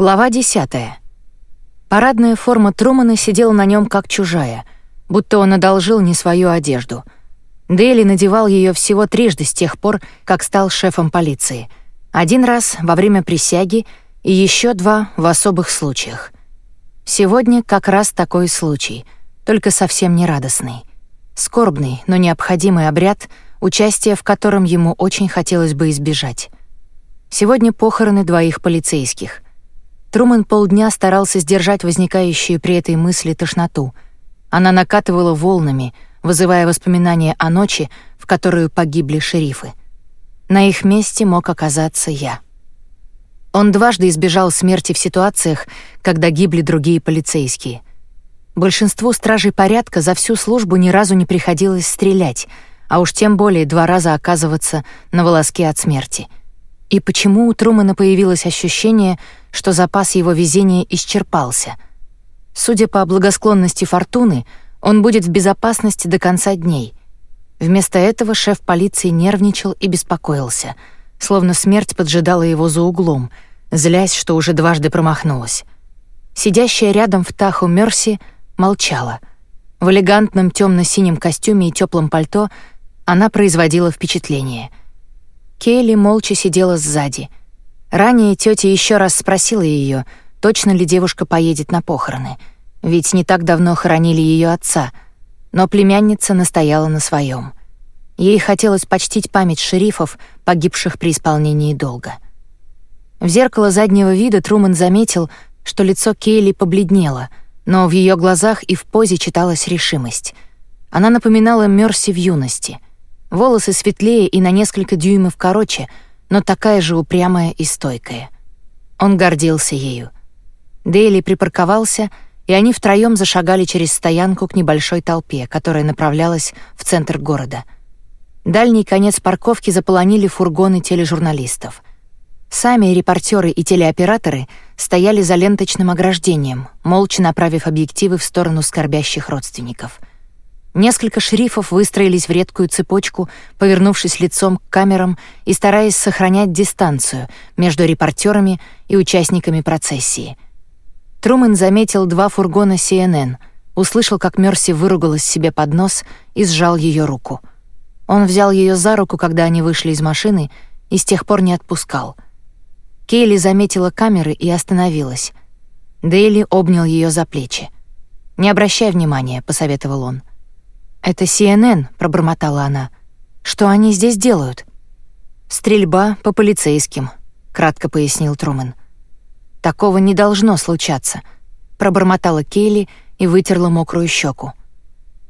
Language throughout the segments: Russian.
Глава 10. Парадная форма Трумана сидела на нем как чужая, будто он одолжил не свою одежду. Дейли надевал ее всего трижды с тех пор, как стал шефом полиции. Один раз во время присяги и еще два в особых случаях. Сегодня как раз такой случай, только совсем не радостный. Скорбный, но необходимый обряд, участие в котором ему очень хотелось бы избежать. Сегодня похороны двоих полицейских — Трумэн полдня старался сдержать возникающую при этой мысли тошноту. Она накатывала волнами, вызывая воспоминания о ночи, в которую погибли шерифы. На их месте мог оказаться я. Он дважды избежал смерти в ситуациях, когда гибли другие полицейские. Большинству стражей порядка за всю службу ни разу не приходилось стрелять, а уж тем более два раза оказываться на волоске от смерти. И почему у Трумана появилось ощущение, что запас его везения исчерпался. Судя по благосклонности фортуны, он будет в безопасности до конца дней. Вместо этого шеф полиции нервничал и беспокоился, словно смерть поджидала его за углом, злясь, что уже дважды промахнулась. Сидящая рядом в Таху Мерси молчала. В элегантном темно синем костюме и теплом пальто она производила впечатление. Кейли молча сидела сзади — Ранее тетя еще раз спросила ее, точно ли девушка поедет на похороны, ведь не так давно хоронили ее отца, но племянница настояла на своем. Ей хотелось почтить память шерифов, погибших при исполнении долга. В зеркало заднего вида Труман заметил, что лицо Кейли побледнело, но в ее глазах и в позе читалась решимость. Она напоминала Мерси в юности. Волосы светлее и на несколько дюймов короче — но такая же упрямая и стойкая. Он гордился ею. Дейли припарковался, и они втроем зашагали через стоянку к небольшой толпе, которая направлялась в центр города. Дальний конец парковки заполонили фургоны тележурналистов. Сами репортеры и телеоператоры стояли за ленточным ограждением, молча направив объективы в сторону скорбящих родственников — Несколько шерифов выстроились в редкую цепочку, повернувшись лицом к камерам и стараясь сохранять дистанцию между репортерами и участниками процессии. Трумэн заметил два фургона CNN, услышал, как Мерси выругалась себе под нос и сжал ее руку. Он взял ее за руку, когда они вышли из машины, и с тех пор не отпускал. Кейли заметила камеры и остановилась. Дейли обнял ее за плечи. «Не обращай внимания», — посоветовал он. «Это CNN», — пробормотала она. «Что они здесь делают?» «Стрельба по полицейским», — кратко пояснил Трумэн. «Такого не должно случаться», — пробормотала Кейли и вытерла мокрую щеку.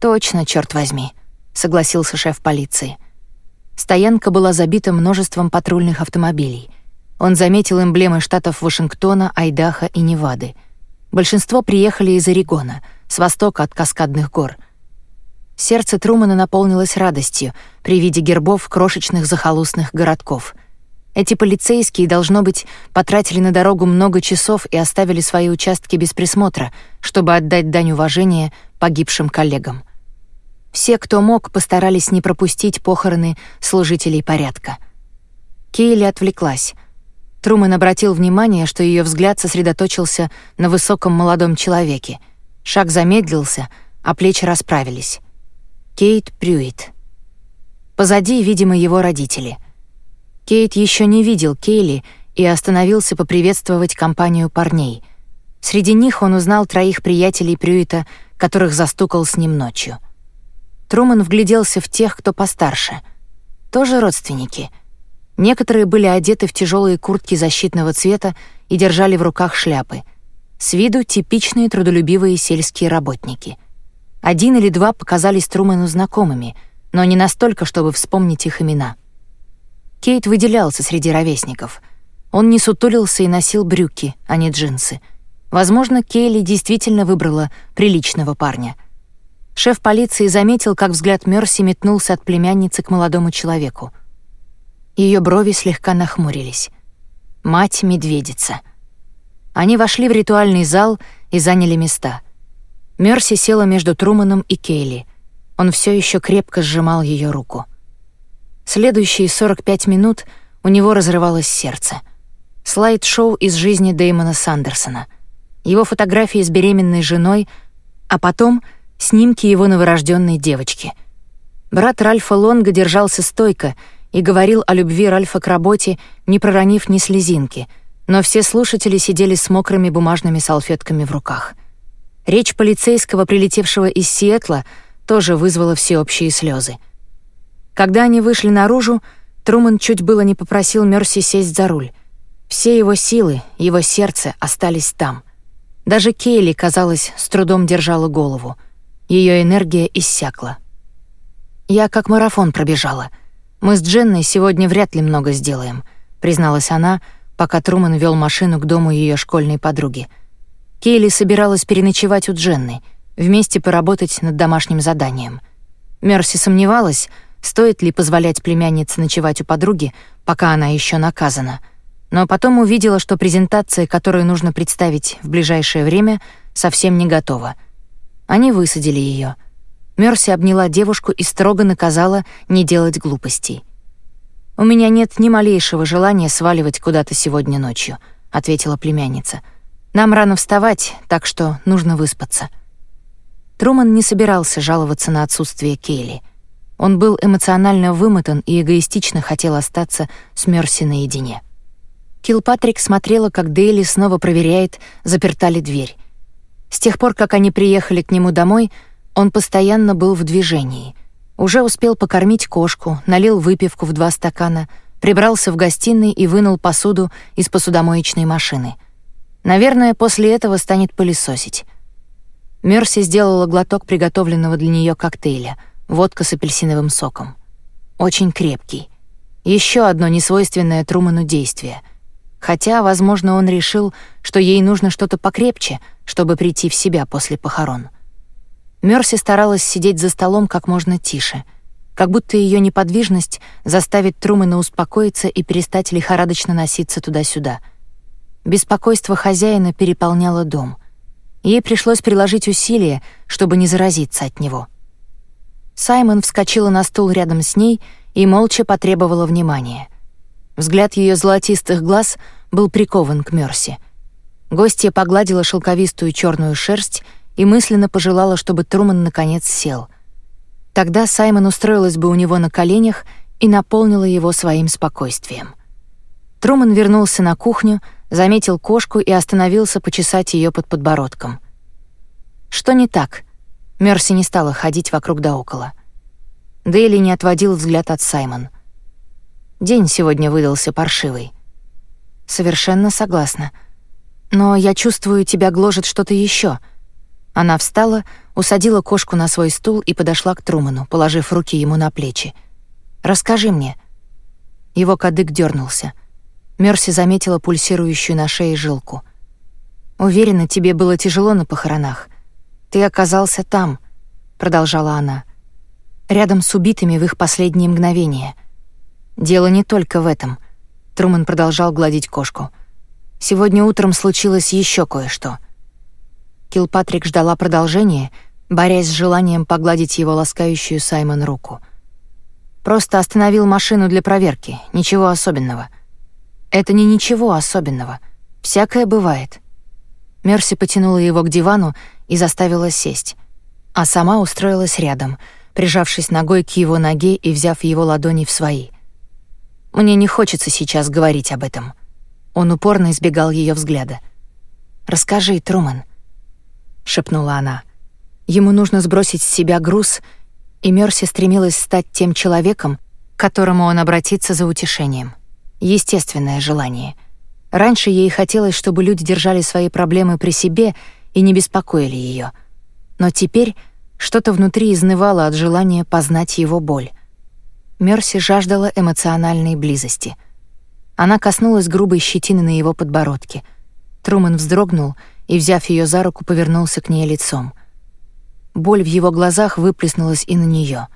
«Точно, черт возьми», — согласился шеф полиции. Стоянка была забита множеством патрульных автомобилей. Он заметил эмблемы штатов Вашингтона, Айдахо и Невады. Большинство приехали из Орегона, с востока от Каскадных гор — Сердце Трумана наполнилось радостью при виде гербов крошечных захолустных городков. Эти полицейские, должно быть, потратили на дорогу много часов и оставили свои участки без присмотра, чтобы отдать дань уважения погибшим коллегам. Все, кто мог, постарались не пропустить похороны служителей порядка. Кейли отвлеклась. Трумэн обратил внимание, что ее взгляд сосредоточился на высоком молодом человеке. Шаг замедлился, а плечи расправились. Кейт Прюит. Позади, видимо, его родители. Кейт еще не видел Кейли и остановился поприветствовать компанию парней. Среди них он узнал троих приятелей Прюита, которых застукал с ним ночью. Труман вгляделся в тех, кто постарше. Тоже родственники. Некоторые были одеты в тяжелые куртки защитного цвета и держали в руках шляпы. С виду типичные трудолюбивые сельские работники — один или два показались Трумэну знакомыми, но не настолько, чтобы вспомнить их имена. Кейт выделялся среди ровесников. Он не сутулился и носил брюки, а не джинсы. Возможно, Кейли действительно выбрала приличного парня. Шеф полиции заметил, как взгляд Мерси метнулся от племянницы к молодому человеку. Ее брови слегка нахмурились. Мать-медведица. Они вошли в ритуальный зал и заняли места — Мерси села между Труманом и Кейли. Он все еще крепко сжимал ее руку. Следующие 45 минут у него разрывалось сердце. Слайд-шоу из жизни Дэймона Сандерсона. Его фотографии с беременной женой, а потом снимки его новорожденной девочки. Брат Ральфа Лонга держался стойко и говорил о любви Ральфа к работе, не проронив ни слезинки, но все слушатели сидели с мокрыми бумажными салфетками в руках. Речь полицейского, прилетевшего из Сиэтла, тоже вызвала всеобщие слезы. Когда они вышли наружу, Труман чуть было не попросил Мерси сесть за руль. Все его силы, его сердце остались там. Даже Кейли, казалось, с трудом держала голову. Ее энергия иссякла. «Я как марафон пробежала. Мы с Дженной сегодня вряд ли много сделаем», призналась она, пока Труман вел машину к дому ее школьной подруги. Кейли собиралась переночевать у Дженны, вместе поработать над домашним заданием. Мерси сомневалась, стоит ли позволять племяннице ночевать у подруги, пока она еще наказана. Но потом увидела, что презентация, которую нужно представить в ближайшее время, совсем не готова. Они высадили ее. Мерси обняла девушку и строго наказала не делать глупостей. «У меня нет ни малейшего желания сваливать куда-то сегодня ночью», — ответила племянница. «Нам рано вставать, так что нужно выспаться». Труман не собирался жаловаться на отсутствие Кейли — он был эмоционально вымотан и эгоистично хотел остаться с Мерси наедине. Килпатрик смотрела, как Дейли снова проверяет, заперта ли дверь. С тех пор, как они приехали к нему домой, он постоянно был в движении. Уже успел покормить кошку, налил выпивку в два стакана, прибрался в гостиной и вынул посуду из посудомоечной машины. Наверное, после этого станет пылесосить. Мерси сделала глоток приготовленного для нее коктейля — водка с апельсиновым соком. Очень крепкий. Еще одно несвойственное Труману действие. Хотя, возможно, он решил, что ей нужно что-то покрепче, чтобы прийти в себя после похорон. Мерси старалась сидеть за столом как можно тише, как будто ее неподвижность заставит Трумана успокоиться и перестать лихорадочно носиться туда-сюда. Беспокойство хозяина переполняло дом. Ей пришлось приложить усилия, чтобы не заразиться от него — Саймон вскочила на стул рядом с ней и молча потребовала внимания. Взгляд ее золотистых глаз был прикован к Мерси. Гостья погладила шелковистую черную шерсть и мысленно пожелала, чтобы Труман наконец сел. Тогда Саймон устроилась бы у него на коленях и наполнила его своим спокойствием. Труман вернулся на кухню, заметил кошку и остановился почесать ее под подбородком. «Что не так?» Мерси не стала ходить вокруг да около. Дейли не отводил взгляд от Саймон. День сегодня выдался паршивый. Совершенно согласна. Но я чувствую, тебя гложет что-то еще. Она встала, усадила кошку на свой стул и подошла к Труману, положив руки ему на плечи. «Расскажи мне». Его кадык дернулся. Мерси заметила пульсирующую на шее жилку. «Уверена, тебе было тяжело на похоронах. Ты оказался там», — продолжала она, «рядом с убитыми в их последние мгновения. Дело не только в этом», — Труман продолжал гладить кошку. «Сегодня утром случилось еще кое-что». Килпатрик ждала продолжения, борясь с желанием погладить его ласкающую Саймон руку. «Просто остановил машину для проверки, ничего особенного». «Это не ничего особенного. Всякое бывает». Мерси потянула его к дивану и заставила сесть, а сама устроилась рядом, прижавшись ногой к его ноге и взяв его ладони в свои. Мне не хочется сейчас говорить об этом. Он упорно избегал ее взгляда. «Расскажи, Труман», — шепнула она. Ему нужно сбросить с себя груз, и Мерси стремилась стать тем человеком, к которому он обратится за утешением. Естественное желание. Раньше ей хотелось, чтобы люди держали свои проблемы при себе — и не беспокоили ее. Но теперь что-то внутри изнывало от желания познать его боль. Мерси жаждала эмоциональной близости. Она коснулась грубой щетины на его подбородке. Труман вздрогнул и, взяв ее за руку, повернулся к ней лицом. Боль в его глазах выплеснулась и на нее.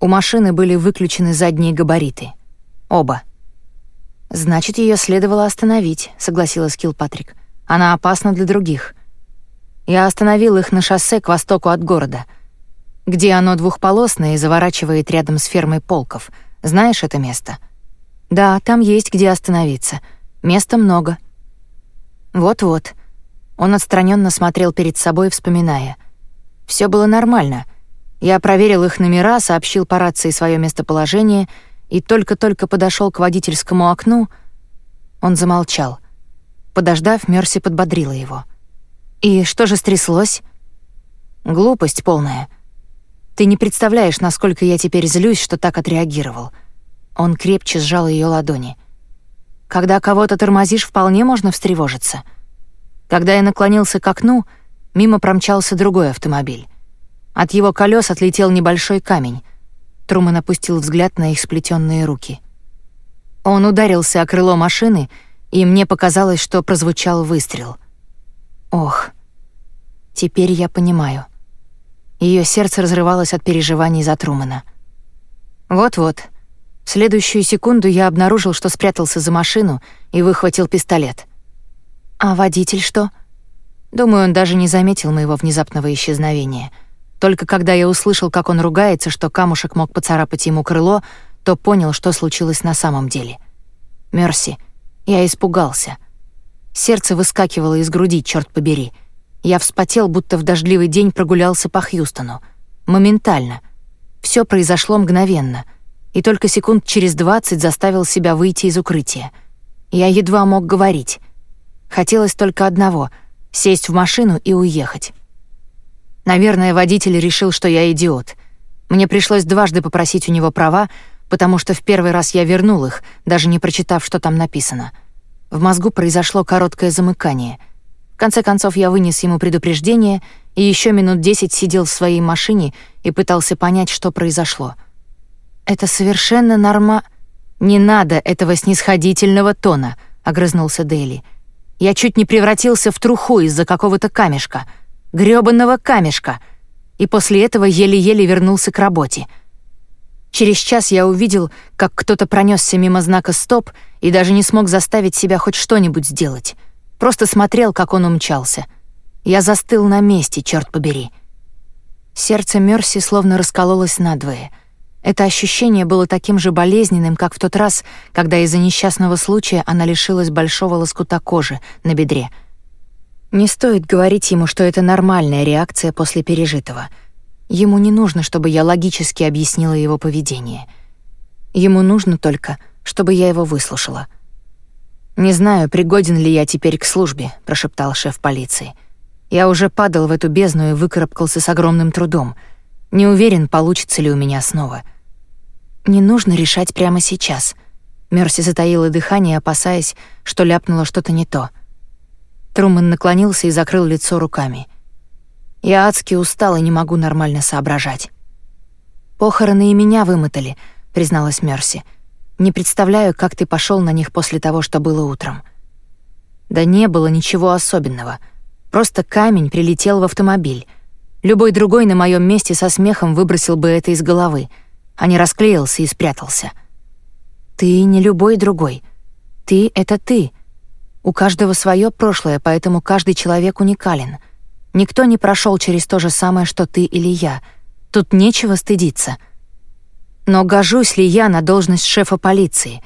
У машины были выключены задние габариты. Оба. «Значит, ее следовало остановить», — согласилась Килпатрик. «Она опасна для других. Я остановил их на шоссе к востоку от города, где оно двухполосное и заворачивает рядом с фермой полков. Знаешь это место? Да, там есть где остановиться. Места много. Вот-вот. Он отстраненно смотрел перед собой, вспоминая. Все было нормально. Я проверил их номера, сообщил по рации свое местоположение и только-только подошел к водительскому окну. Он замолчал. Подождав, Мерси подбодрила его. «И что же стряслось?» «Глупость полная. Ты не представляешь, насколько я теперь злюсь, что так отреагировал». Он крепче сжал ее ладони. «Когда кого-то тормозишь, вполне можно встревожиться». Когда я наклонился к окну, мимо промчался другой автомобиль. От его колес отлетел небольшой камень. Труман опустил взгляд на их сплетенные руки. Он ударился о крыло машины, и мне показалось, что прозвучал выстрел. Ох, теперь я понимаю. Ее сердце разрывалось от переживаний за Трумана. Вот-вот. В следующую секунду я обнаружил, что спрятался за машину и выхватил пистолет. А водитель что? Думаю, он даже не заметил моего внезапного исчезновения. Только когда я услышал, как он ругается, что камушек мог поцарапать ему крыло, то понял, что случилось на самом деле. Мерси, я испугался. Сердце выскакивало из груди, черт побери. Я вспотел, будто в дождливый день прогулялся по Хьюстону. Моментально. Все произошло мгновенно. И только секунд через двадцать заставил себя выйти из укрытия. Я едва мог говорить. Хотелось только одного — сесть в машину и уехать. Наверное, водитель решил, что я идиот. Мне пришлось дважды попросить у него права, потому что в первый раз я вернул их, даже не прочитав, что там написано. В мозгу произошло короткое замыкание. В конце концов, я вынес ему предупреждение и еще минут десять сидел в своей машине и пытался понять, что произошло. «Это совершенно норма...» «Не надо этого снисходительного тона», — огрызнулся Дейли. Я чуть не превратился в труху из-за какого-то камешка. Грёбаного камешка. И после этого еле-еле вернулся к работе. Через час я увидел, как кто-то пронесся мимо знака «Стоп» и даже не смог заставить себя хоть что-нибудь сделать. Просто смотрел, как он умчался. Я застыл на месте, черт побери. Сердце Мерси словно раскололось надвое — это ощущение было таким же болезненным, как в тот раз, когда из-за несчастного случая она лишилась большого лоскута кожи на бедре. Не стоит говорить ему, что это нормальная реакция после пережитого. Ему не нужно, чтобы я логически объяснила его поведение. Ему нужно только, чтобы я его выслушала. «Не знаю, пригоден ли я теперь к службе», — прошептал шеф полиции. «Я уже падал в эту бездну и выкарабкался с огромным трудом — не уверен, получится ли у меня снова. Не нужно решать прямо сейчас. Мерси затаила дыхание, опасаясь, что ляпнула что-то не то. Трумэн наклонился и закрыл лицо руками. Я адски устал и не могу нормально соображать. Похороны и меня вымотали, призналась Мерси. Не представляю, как ты пошел на них после того, что было утром. Да не было ничего особенного. Просто камень прилетел в автомобиль. Любой другой на моем месте со смехом выбросил бы это из головы, а не расклеился и спрятался. Ты не любой другой. Ты — это ты. У каждого свое прошлое, поэтому каждый человек уникален. Никто не прошел через то же самое, что ты или я. Тут нечего стыдиться. Но гожусь ли я на должность шефа полиции?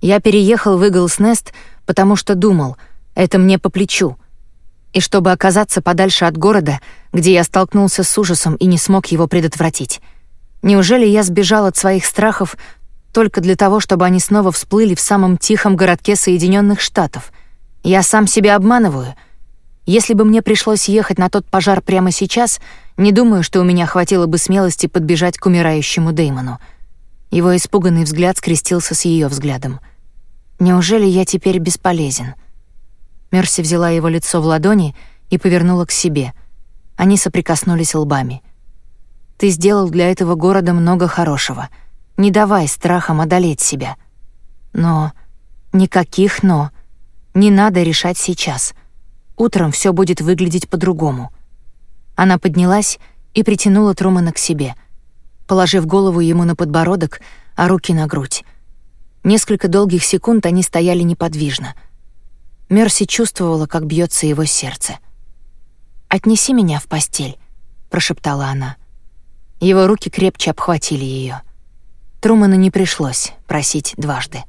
Я переехал в Иглс Нест, потому что думал, это мне по плечу — и чтобы оказаться подальше от города, где я столкнулся с ужасом и не смог его предотвратить. Неужели я сбежал от своих страхов только для того, чтобы они снова всплыли в самом тихом городке Соединенных Штатов? Я сам себя обманываю. Если бы мне пришлось ехать на тот пожар прямо сейчас, не думаю, что у меня хватило бы смелости подбежать к умирающему Деймону. Его испуганный взгляд скрестился с ее взглядом. Неужели я теперь бесполезен?» Мерси взяла его лицо в ладони и повернула к себе. Они соприкоснулись лбами. «Ты сделал для этого города много хорошего. Не давай страхам одолеть себя. Но... Никаких «но». Не надо решать сейчас. Утром все будет выглядеть по-другому». Она поднялась и притянула Трумана к себе, положив голову ему на подбородок, а руки на грудь. Несколько долгих секунд они стояли неподвижно — Мерси чувствовала, как бьется его сердце. «Отнеси меня в постель», — прошептала она. Его руки крепче обхватили ее. Труману не пришлось просить дважды.